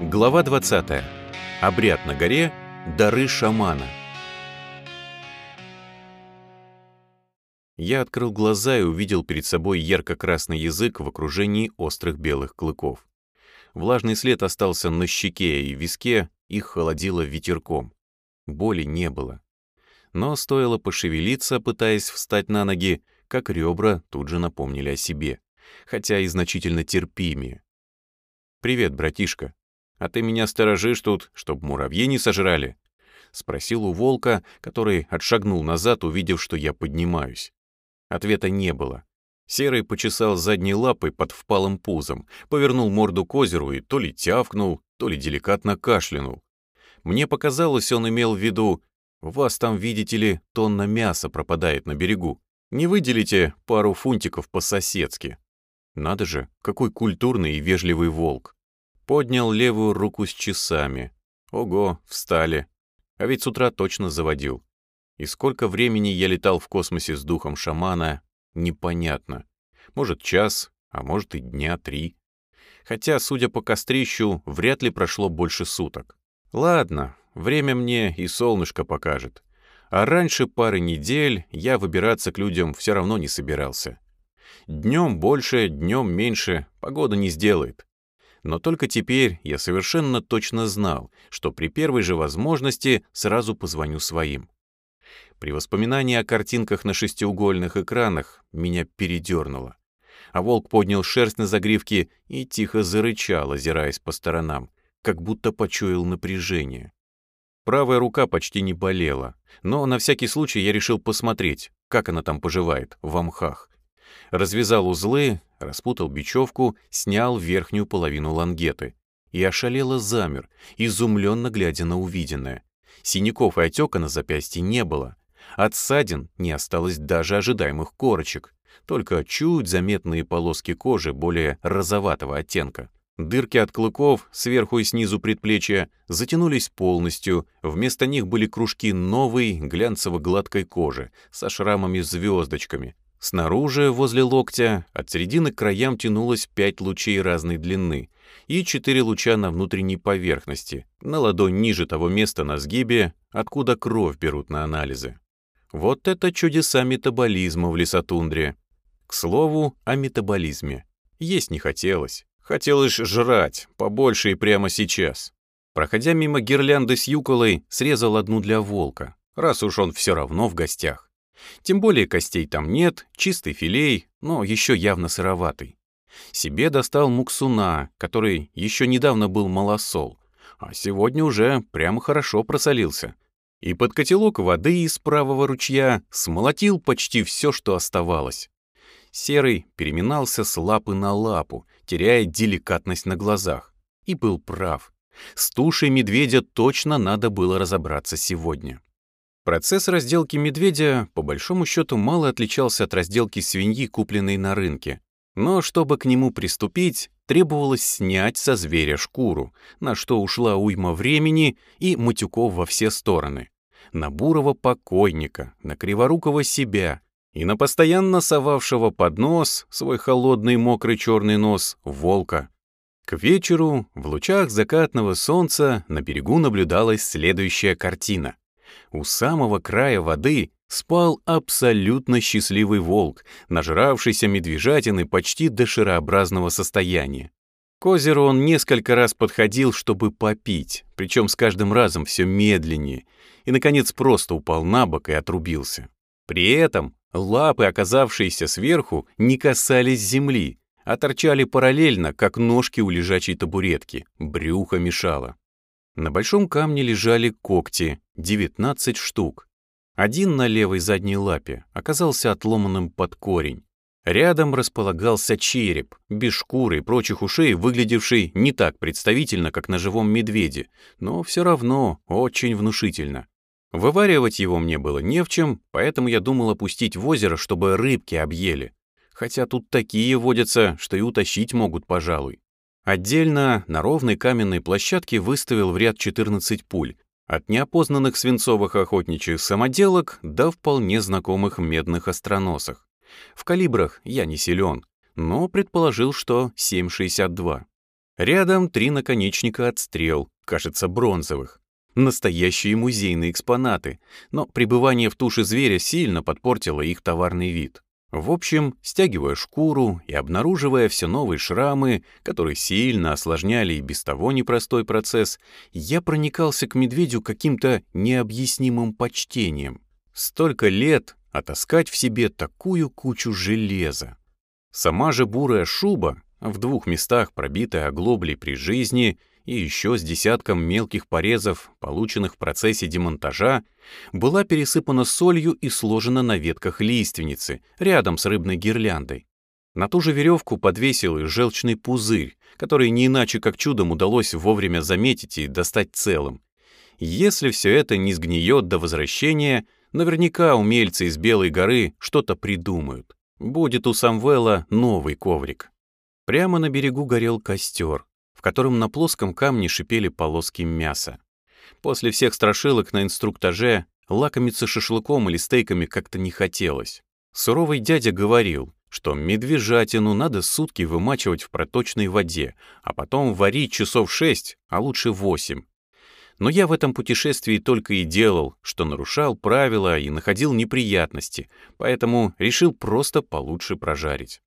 Глава 20. Обряд на горе. Дары шамана. Я открыл глаза и увидел перед собой ярко-красный язык в окружении острых белых клыков. Влажный след остался на щеке и виске, их холодило ветерком. Боли не было. Но стоило пошевелиться, пытаясь встать на ноги, как ребра тут же напомнили о себе, хотя и значительно терпимее. «Привет, братишка», а ты меня сторожишь тут, чтоб муравьи не сожрали?» — спросил у волка, который отшагнул назад, увидев, что я поднимаюсь. Ответа не было. Серый почесал задней лапой под впалым пузом, повернул морду к озеру и то ли тявкнул, то ли деликатно кашлянул. Мне показалось, он имел в виду, «Вас там, видите ли, тонна мяса пропадает на берегу. Не выделите пару фунтиков по-соседски». Надо же, какой культурный и вежливый волк. Поднял левую руку с часами. Ого, встали. А ведь с утра точно заводил. И сколько времени я летал в космосе с духом шамана, непонятно. Может, час, а может и дня три. Хотя, судя по кострищу, вряд ли прошло больше суток. Ладно, время мне и солнышко покажет. А раньше пары недель я выбираться к людям все равно не собирался. Днем больше, днем меньше, погода не сделает. Но только теперь я совершенно точно знал, что при первой же возможности сразу позвоню своим. При воспоминании о картинках на шестиугольных экранах меня передернуло. А волк поднял шерсть на загривке и тихо зарычал, озираясь по сторонам, как будто почуял напряжение. Правая рука почти не болела, но на всякий случай я решил посмотреть, как она там поживает, в амхах. Развязал узлы, распутал бечевку, снял верхнюю половину лангеты и ошалело замер, изумленно глядя на увиденное. Синяков и отека на запястье не было. От ссадин не осталось даже ожидаемых корочек, только чуть заметные полоски кожи более розоватого оттенка. Дырки от клыков сверху и снизу предплечья затянулись полностью, вместо них были кружки новой глянцево-гладкой кожи со шрамами-звездочками, Снаружи, возле локтя, от середины к краям тянулось пять лучей разной длины и четыре луча на внутренней поверхности, на ладонь ниже того места на сгибе, откуда кровь берут на анализы. Вот это чудеса метаболизма в лесотундре. К слову, о метаболизме. Есть не хотелось. Хотелось жрать, побольше и прямо сейчас. Проходя мимо гирлянды с юколой, срезал одну для волка, раз уж он все равно в гостях. Тем более костей там нет, чистый филей, но еще явно сыроватый. Себе достал муксуна, который еще недавно был малосол, а сегодня уже прямо хорошо просолился. И под котелок воды из правого ручья смолотил почти все, что оставалось. Серый переминался с лапы на лапу, теряя деликатность на глазах. И был прав. С тушей медведя точно надо было разобраться сегодня. Процесс разделки медведя, по большому счету, мало отличался от разделки свиньи, купленной на рынке. Но чтобы к нему приступить, требовалось снять со зверя шкуру, на что ушла уйма времени и матюков во все стороны. На бурого покойника, на криворукого себя и на постоянно совавшего под нос свой холодный мокрый черный нос волка. К вечеру в лучах закатного солнца на берегу наблюдалась следующая картина. У самого края воды спал абсолютно счастливый волк, нажравшийся медвежатины почти до шарообразного состояния. К озеру он несколько раз подходил, чтобы попить, причем с каждым разом все медленнее, и, наконец, просто упал на бок и отрубился. При этом лапы, оказавшиеся сверху, не касались земли, а торчали параллельно, как ножки у лежачей табуретки, брюхо мешало. На большом камне лежали когти, 19 штук. Один на левой задней лапе оказался отломанным под корень. Рядом располагался череп, без шкуры и прочих ушей, выглядевший не так представительно, как на живом медведе, но все равно очень внушительно. Вываривать его мне было не в чем, поэтому я думал опустить в озеро, чтобы рыбки объели. Хотя тут такие водятся, что и утащить могут, пожалуй. Отдельно на ровной каменной площадке выставил в ряд 14 пуль, от неопознанных свинцовых охотничьих самоделок до вполне знакомых медных остроносах. В калибрах я не силен, но предположил, что 7,62. Рядом три наконечника от стрел, кажется, бронзовых. Настоящие музейные экспонаты, но пребывание в туше зверя сильно подпортило их товарный вид. В общем, стягивая шкуру и обнаруживая все новые шрамы, которые сильно осложняли и без того непростой процесс, я проникался к медведю каким-то необъяснимым почтением. Столько лет отаскать в себе такую кучу железа. Сама же бурая шуба, в двух местах пробитая оглоблей при жизни и еще с десятком мелких порезов, полученных в процессе демонтажа, была пересыпана солью и сложена на ветках лиственницы, рядом с рыбной гирляндой. На ту же веревку подвесил и желчный пузырь, который не иначе как чудом удалось вовремя заметить и достать целым. Если все это не сгниет до возвращения, наверняка умельцы из Белой горы что-то придумают. Будет у Самвела новый коврик. Прямо на берегу горел костер, котором на плоском камне шипели полоски мяса. После всех страшилок на инструктаже лакомиться шашлыком или стейками как-то не хотелось. Суровый дядя говорил, что медвежатину надо сутки вымачивать в проточной воде, а потом варить часов шесть, а лучше восемь. Но я в этом путешествии только и делал, что нарушал правила и находил неприятности, поэтому решил просто получше прожарить.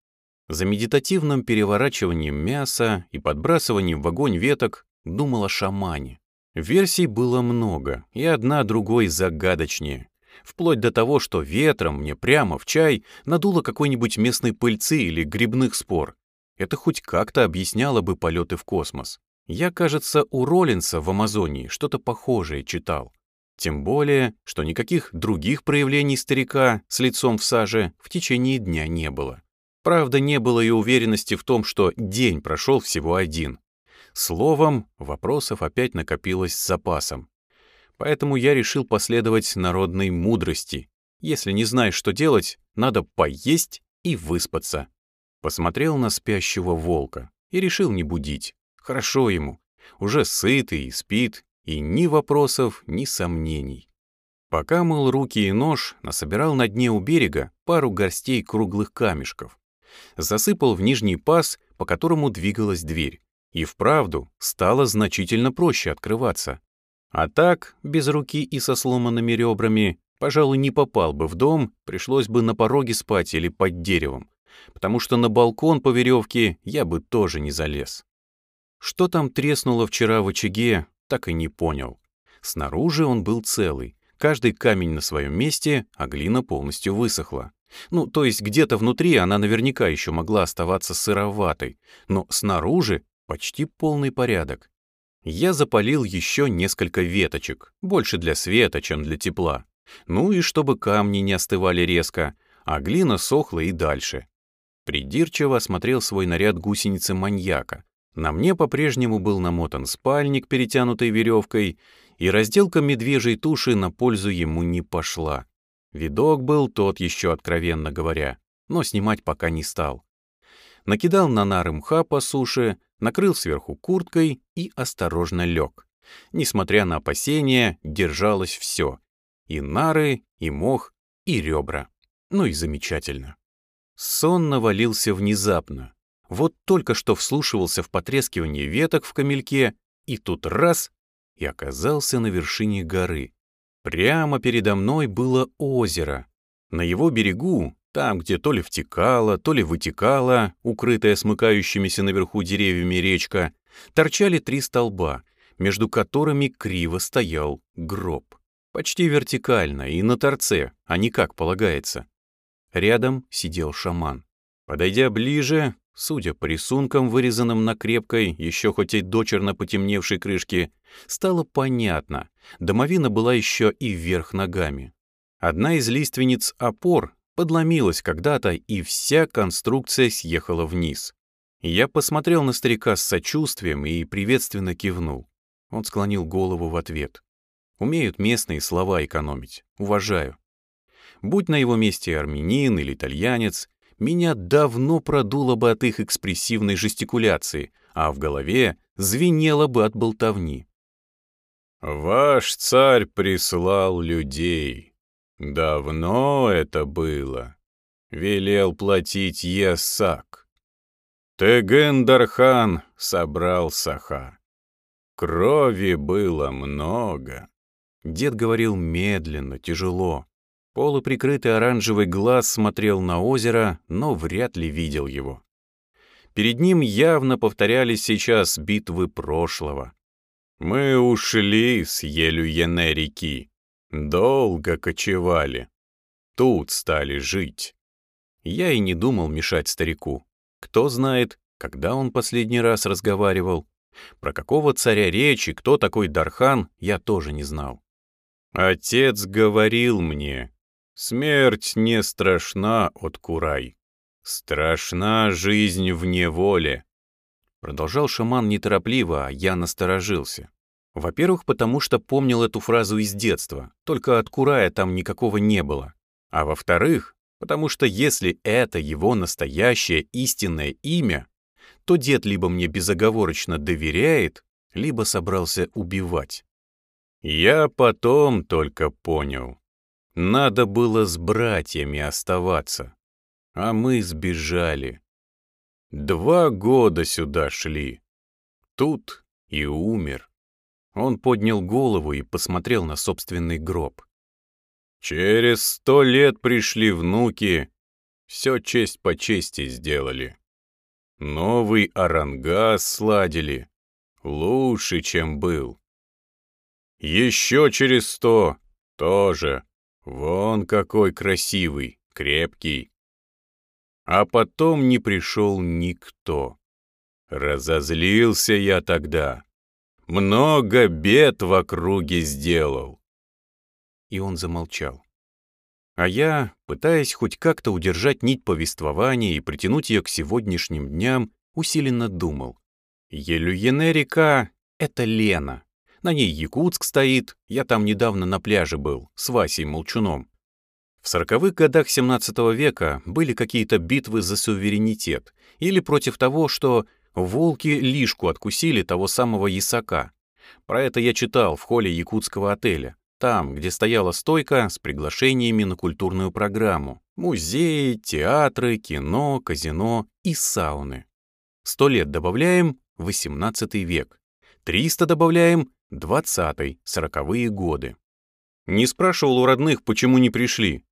За медитативным переворачиванием мяса и подбрасыванием в огонь веток думал о шамане. Версий было много, и одна другой загадочнее. Вплоть до того, что ветром мне прямо в чай надуло какой-нибудь местной пыльцы или грибных спор. Это хоть как-то объясняло бы полеты в космос. Я, кажется, у Роллинса в Амазонии что-то похожее читал. Тем более, что никаких других проявлений старика с лицом в саже в течение дня не было. Правда, не было и уверенности в том, что день прошел всего один. Словом, вопросов опять накопилось с запасом. Поэтому я решил последовать народной мудрости. Если не знаешь, что делать, надо поесть и выспаться. Посмотрел на спящего волка и решил не будить. Хорошо ему. Уже сытый и спит, и ни вопросов, ни сомнений. Пока мыл руки и нож, насобирал на дне у берега пару горстей круглых камешков засыпал в нижний паз, по которому двигалась дверь. И вправду стало значительно проще открываться. А так, без руки и со сломанными ребрами, пожалуй, не попал бы в дом, пришлось бы на пороге спать или под деревом, потому что на балкон по веревке я бы тоже не залез. Что там треснуло вчера в очаге, так и не понял. Снаружи он был целый, каждый камень на своем месте, а глина полностью высохла. Ну, то есть где-то внутри она наверняка еще могла оставаться сыроватой, но снаружи почти полный порядок. Я запалил еще несколько веточек, больше для света, чем для тепла. Ну и чтобы камни не остывали резко, а глина сохла и дальше. Придирчиво осмотрел свой наряд гусеницы маньяка. На мне по-прежнему был намотан спальник, перетянутый веревкой, и разделка медвежьей туши на пользу ему не пошла. Видок был тот еще, откровенно говоря, но снимать пока не стал. Накидал на нары мха по суше, накрыл сверху курткой и осторожно лег. Несмотря на опасения, держалось все. И нары, и мох, и ребра. Ну и замечательно. Сон навалился внезапно. Вот только что вслушивался в потрескивание веток в камельке, и тут раз — и оказался на вершине горы. Прямо передо мной было озеро. На его берегу, там, где то ли втекала, то ли вытекала, укрытая смыкающимися наверху деревьями речка, торчали три столба, между которыми криво стоял гроб. Почти вертикально и на торце, а не как полагается. Рядом сидел шаман. Подойдя ближе, Судя по рисункам, вырезанным на крепкой, еще хоть и дочерно потемневшей крышке, стало понятно, домовина была еще и вверх ногами. Одна из лиственниц опор подломилась когда-то, и вся конструкция съехала вниз. Я посмотрел на старика с сочувствием и приветственно кивнул. Он склонил голову в ответ. Умеют местные слова экономить. Уважаю. Будь на его месте армянин или итальянец, меня давно продуло бы от их экспрессивной жестикуляции, а в голове звенело бы от болтовни. «Ваш царь прислал людей. Давно это было. Велел платить Есак. Теген-Дархан собрал саха. Крови было много. Дед говорил медленно, тяжело. Полуприкрытый оранжевый глаз смотрел на озеро, но вряд ли видел его. Перед ним явно повторялись сейчас битвы прошлого. Мы ушли с Елюене реки, долго кочевали. Тут стали жить. Я и не думал мешать старику. Кто знает, когда он последний раз разговаривал. Про какого царя речи, кто такой Дархан, я тоже не знал. Отец говорил мне, смерть не страшна от Курай. Страшна жизнь в неволе. Продолжал шаман неторопливо, а я насторожился. Во-первых, потому что помнил эту фразу из детства, только от Курая там никакого не было. А во-вторых, потому что если это его настоящее истинное имя, то дед либо мне безоговорочно доверяет, либо собрался убивать. Я потом только понял. Надо было с братьями оставаться. А мы сбежали. Два года сюда шли. Тут и умер. Он поднял голову и посмотрел на собственный гроб. Через сто лет пришли внуки, все честь по чести сделали. Новый орангас сладили. Лучше, чем был. Еще через сто тоже. Вон какой красивый, крепкий. А потом не пришел никто. Разозлился я тогда. Много бед в округе сделал. И он замолчал. А я, пытаясь хоть как-то удержать нить повествования и притянуть ее к сегодняшним дням, усиленно думал. Елюене река — это Лена. На ней Якутск стоит, я там недавно на пляже был, с Васей Молчуном. В сороковых годах 17 века были какие-то битвы за суверенитет или против того, что волки лишку откусили того самого ясака. Про это я читал в холле якутского отеля. Там, где стояла стойка с приглашениями на культурную программу. Музеи, театры, кино, казино и сауны. Сто лет добавляем — 18 век. Триста добавляем — 20-й, 40-е годы. Не спрашивал у родных, почему не пришли.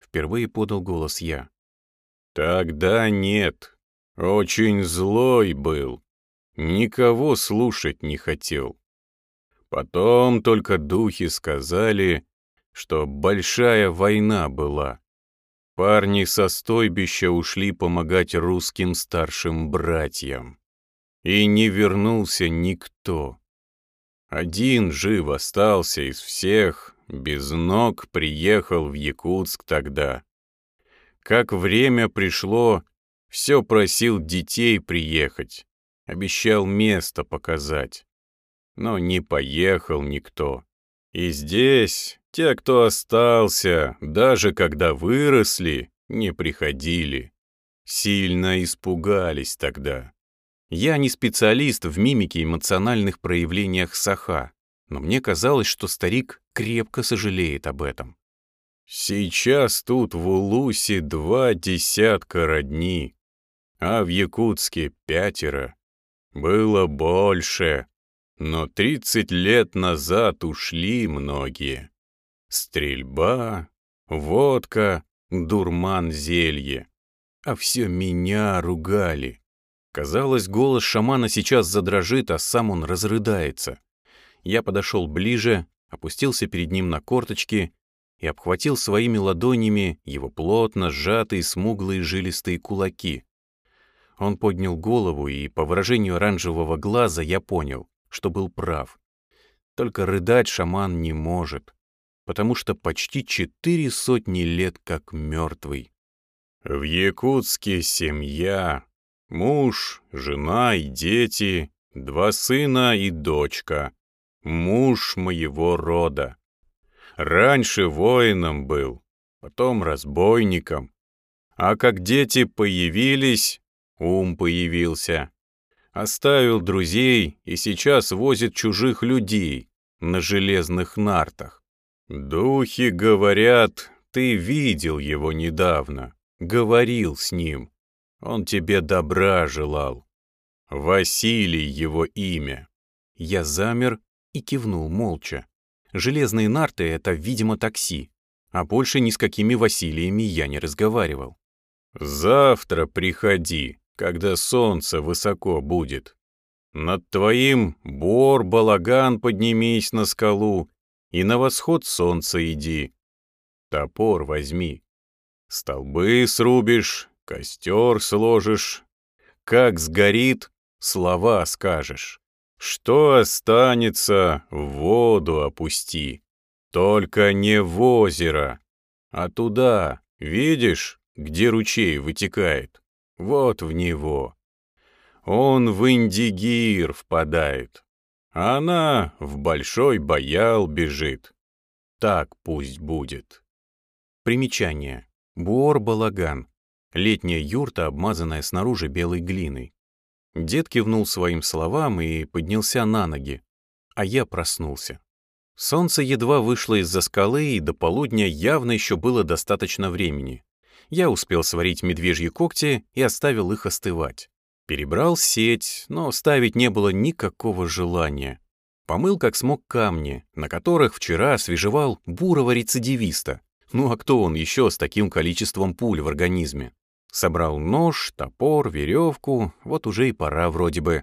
Впервые подал голос я. Тогда нет. Очень злой был. Никого слушать не хотел. Потом только духи сказали, что большая война была. Парни со стойбища ушли помогать русским старшим братьям. И не вернулся никто. Один жив остался из всех, без ног приехал в Якутск тогда. Как время пришло, все просил детей приехать, обещал место показать но не поехал никто. И здесь те, кто остался, даже когда выросли, не приходили. Сильно испугались тогда. Я не специалист в мимике эмоциональных проявлениях Саха, но мне казалось, что старик крепко сожалеет об этом. Сейчас тут в Улусе два десятка родни, а в Якутске пятеро. Было больше, но тридцать лет назад ушли многие. Стрельба, водка, дурман зелье. А все меня ругали. Казалось, голос шамана сейчас задрожит, а сам он разрыдается. Я подошел ближе, опустился перед ним на корточки и обхватил своими ладонями его плотно сжатые смуглые жилистые кулаки. Он поднял голову, и по выражению оранжевого глаза я понял что был прав. Только рыдать шаман не может, потому что почти четыре сотни лет как мертвый. В Якутске семья, муж, жена и дети, два сына и дочка, муж моего рода. Раньше воином был, потом разбойником, а как дети появились, ум появился. Оставил друзей и сейчас возит чужих людей на железных нартах. Духи говорят, ты видел его недавно, говорил с ним. Он тебе добра желал. Василий его имя. Я замер и кивнул молча. Железные нарты — это, видимо, такси, а больше ни с какими Василиями я не разговаривал. «Завтра приходи, когда солнце высоко будет. Над твоим бор-балаган поднимись на скалу и на восход солнца иди. Топор возьми. Столбы срубишь, костер сложишь. Как сгорит, слова скажешь. Что останется, в воду опусти. Только не в озеро, а туда, видишь, где ручей вытекает. Вот в него. Он в Индигир впадает, она в Большой Баял бежит. Так пусть будет. Примечание. Буор-балаган. Летняя юрта, обмазанная снаружи белой глиной. Дед кивнул своим словам и поднялся на ноги, а я проснулся. Солнце едва вышло из-за скалы, и до полудня явно еще было достаточно времени. Я успел сварить медвежьи когти и оставил их остывать. Перебрал сеть, но ставить не было никакого желания. Помыл как смог камни, на которых вчера освежевал бурого рецидивиста. Ну а кто он еще с таким количеством пуль в организме? Собрал нож, топор, веревку, вот уже и пора вроде бы.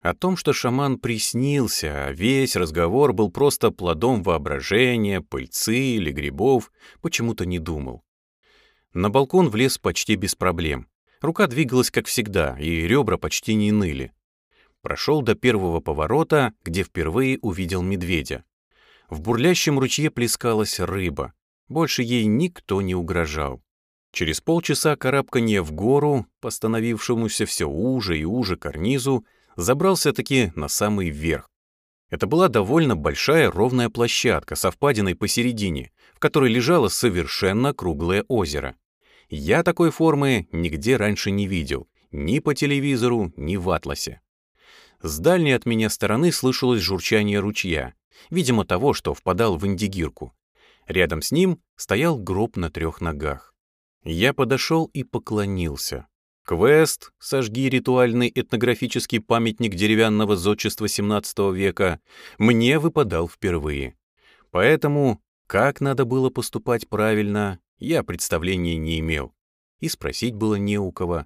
О том, что шаман приснился, а весь разговор был просто плодом воображения, пыльцы или грибов, почему-то не думал. На балкон влез почти без проблем. Рука двигалась как всегда, и ребра почти не ныли. Прошел до первого поворота, где впервые увидел медведя. В бурлящем ручье плескалась рыба. Больше ей никто не угрожал. Через полчаса карабканье в гору, постановившемуся все уже и уже карнизу, забрался-таки на самый верх. Это была довольно большая ровная площадка со впадиной посередине, в которой лежало совершенно круглое озеро. Я такой формы нигде раньше не видел, ни по телевизору, ни в атласе. С дальней от меня стороны слышалось журчание ручья, видимо того, что впадал в Индигирку. Рядом с ним стоял гроб на трех ногах. Я подошел и поклонился. Квест «Сожги ритуальный этнографический памятник деревянного зодчества XVII века» мне выпадал впервые. Поэтому, как надо было поступать правильно, я представления не имел. И спросить было не у кого.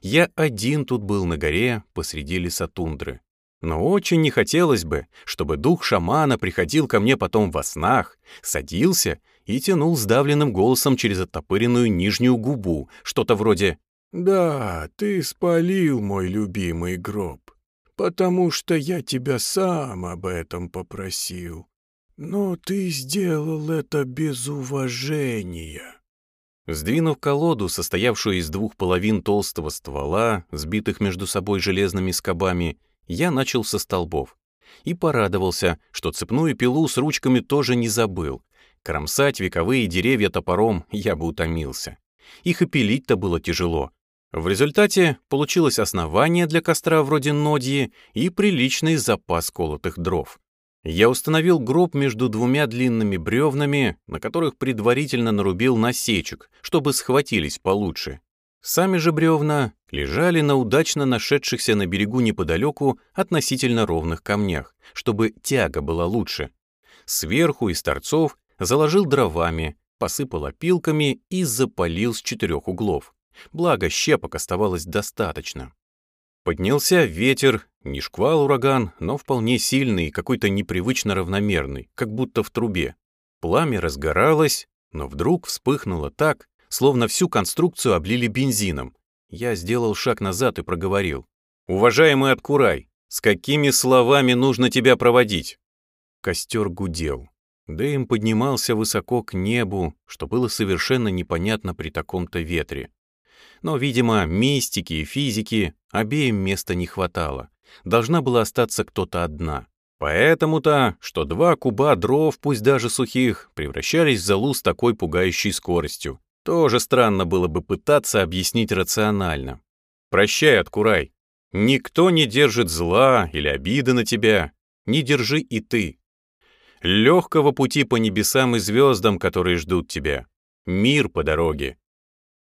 Я один тут был на горе посреди леса тундры. Но очень не хотелось бы, чтобы дух шамана приходил ко мне потом во снах, садился и тянул сдавленным голосом через оттопыренную нижнюю губу, что-то вроде «Да, ты спалил мой любимый гроб, потому что я тебя сам об этом попросил. Но ты сделал это без уважения». Сдвинув колоду, состоявшую из двух половин толстого ствола, сбитых между собой железными скобами, я начал со столбов. И порадовался, что цепную пилу с ручками тоже не забыл, Кромсать вековые деревья топором я бы утомился. Их и пилить-то было тяжело. В результате получилось основание для костра вроде нодьи и приличный запас колотых дров. Я установил гроб между двумя длинными бревнами, на которых предварительно нарубил насечек, чтобы схватились получше. Сами же бревна лежали на удачно нашедшихся на берегу неподалеку относительно ровных камнях, чтобы тяга была лучше. Сверху из торцов заложил дровами, посыпал опилками и запалил с четырех углов. Благо, щепок оставалось достаточно. Поднялся ветер, не шквал-ураган, но вполне сильный и какой-то непривычно равномерный, как будто в трубе. Пламя разгоралось, но вдруг вспыхнуло так, словно всю конструкцию облили бензином. Я сделал шаг назад и проговорил. «Уважаемый Откурай, с какими словами нужно тебя проводить?» Костер гудел. Дэйм поднимался высоко к небу, что было совершенно непонятно при таком-то ветре. Но, видимо, мистики и физики обеим места не хватало. Должна была остаться кто-то одна. Поэтому-то, что два куба дров, пусть даже сухих, превращались в залу с такой пугающей скоростью. Тоже странно было бы пытаться объяснить рационально. «Прощай, Откурай. Никто не держит зла или обиды на тебя. Не держи и ты легкого пути по небесам и звездам, которые ждут тебя, мир по дороге.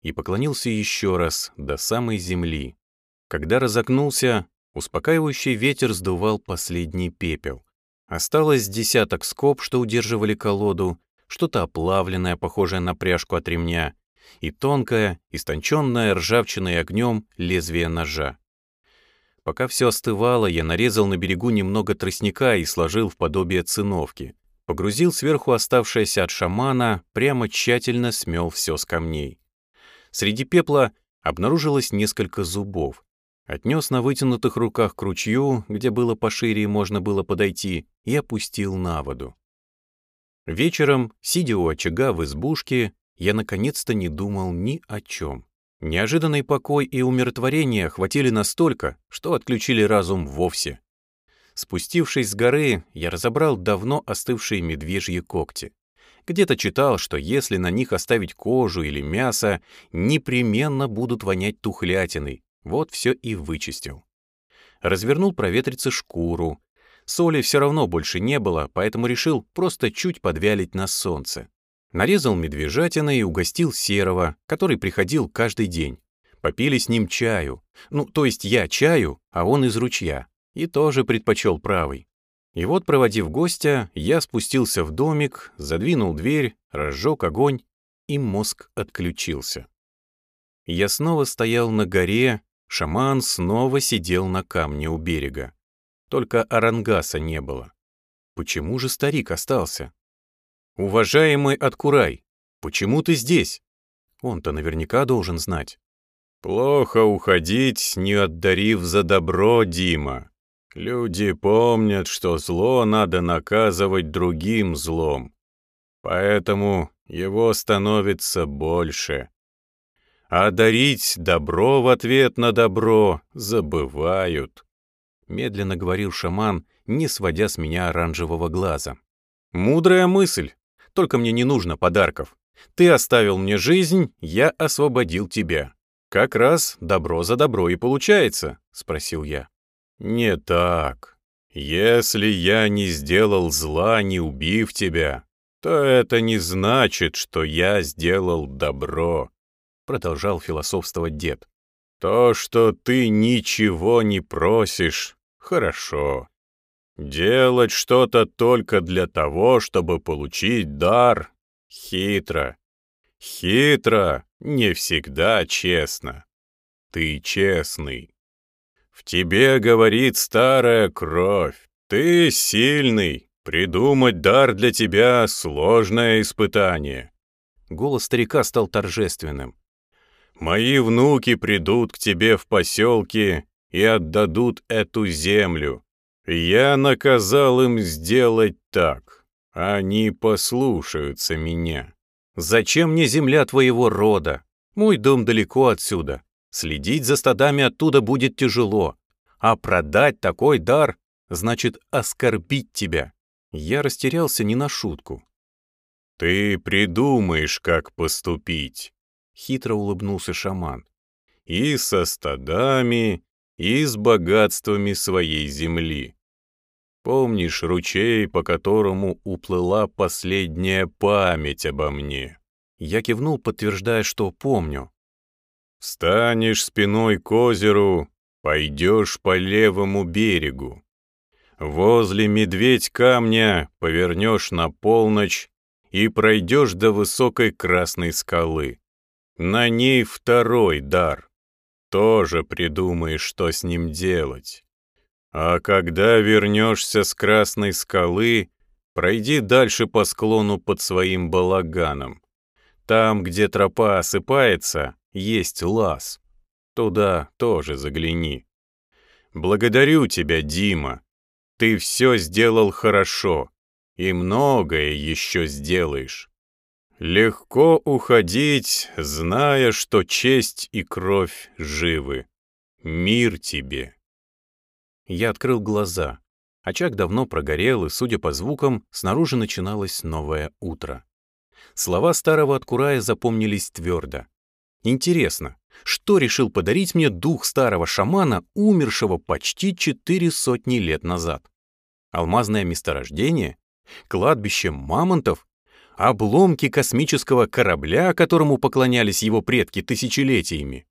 И поклонился еще раз до самой земли. Когда разогнулся, Успокаивающий ветер сдувал последний пепел. Осталось десяток скоб, что удерживали колоду, что-то оплавленное, похожее на пряжку от ремня, и тонкое, истонченное ржавчиной огнем лезвие ножа. Пока все остывало, я нарезал на берегу немного тростника и сложил в подобие циновки. Погрузил сверху оставшееся от шамана, прямо тщательно смел все с камней. Среди пепла обнаружилось несколько зубов. Отнес на вытянутых руках к ручью, где было пошире и можно было подойти, и опустил на воду. Вечером, сидя у очага в избушке, я наконец-то не думал ни о чем. Неожиданный покой и умиротворение охватили настолько, что отключили разум вовсе. Спустившись с горы, я разобрал давно остывшие медвежьи когти. Где-то читал, что если на них оставить кожу или мясо, непременно будут вонять тухлятиной. Вот все и вычистил. Развернул проветриться шкуру. Соли все равно больше не было, поэтому решил просто чуть подвялить на солнце. Нарезал медвежатина и угостил серого, который приходил каждый день. Попили с ним чаю. Ну, то есть я чаю, а он из ручья. И тоже предпочел правый. И вот, проводив гостя, я спустился в домик, задвинул дверь, разжег огонь, и мозг отключился. Я снова стоял на горе, шаман снова сидел на камне у берега. Только Арангаса не было. Почему же старик остался? «Уважаемый Откурай, почему ты здесь?» Он-то наверняка должен знать. «Плохо уходить, не отдарив за добро, Дима. Люди помнят, что зло надо наказывать другим злом. Поэтому его становится больше. А дарить добро в ответ на добро забывают», — медленно говорил шаман, не сводя с меня оранжевого глаза. «Мудрая мысль. Только мне не нужно подарков. Ты оставил мне жизнь, я освободил тебя. Как раз добро за добро и получается, спросил я. Не так. Если я не сделал зла, не убив тебя, то это не значит, что я сделал добро, продолжал философствовать дед. То, что ты ничего не просишь, хорошо. Делать что-то только для того, чтобы получить дар, хитро. Хитро, не всегда честно. Ты честный. В тебе говорит старая кровь. Ты сильный. Придумать дар для тебя — сложное испытание. Голос старика стал торжественным. Мои внуки придут к тебе в поселке и отдадут эту землю. Я наказал им сделать так. Они послушаются меня. Зачем мне земля твоего рода? Мой дом далеко отсюда. Следить за стадами оттуда будет тяжело. А продать такой дар значит оскорбить тебя. Я растерялся не на шутку. «Ты придумаешь, как поступить», — хитро улыбнулся шаман. «И со стадами, и с богатствами своей земли. Помнишь ручей, по которому уплыла последняя память обо мне? Я кивнул, подтверждая, что помню. Встанешь спиной к озеру, пойдешь по левому берегу. Возле медведь камня повернешь на полночь и пройдешь до высокой красной скалы. На ней второй дар тоже придумаешь, что с ним делать. А когда вернешься с Красной скалы, пройди дальше по склону под своим балаганом. Там, где тропа осыпается, есть лаз. Туда тоже загляни. Благодарю тебя, Дима. Ты все сделал хорошо и многое еще сделаешь. Легко уходить, зная, что честь и кровь живы. Мир тебе. Я открыл глаза. Очаг давно прогорел, и, судя по звукам, снаружи начиналось новое утро. Слова старого Откурая запомнились твердо. Интересно, что решил подарить мне дух старого шамана, умершего почти четыре сотни лет назад? Алмазное месторождение? Кладбище мамонтов? Обломки космического корабля, которому поклонялись его предки тысячелетиями.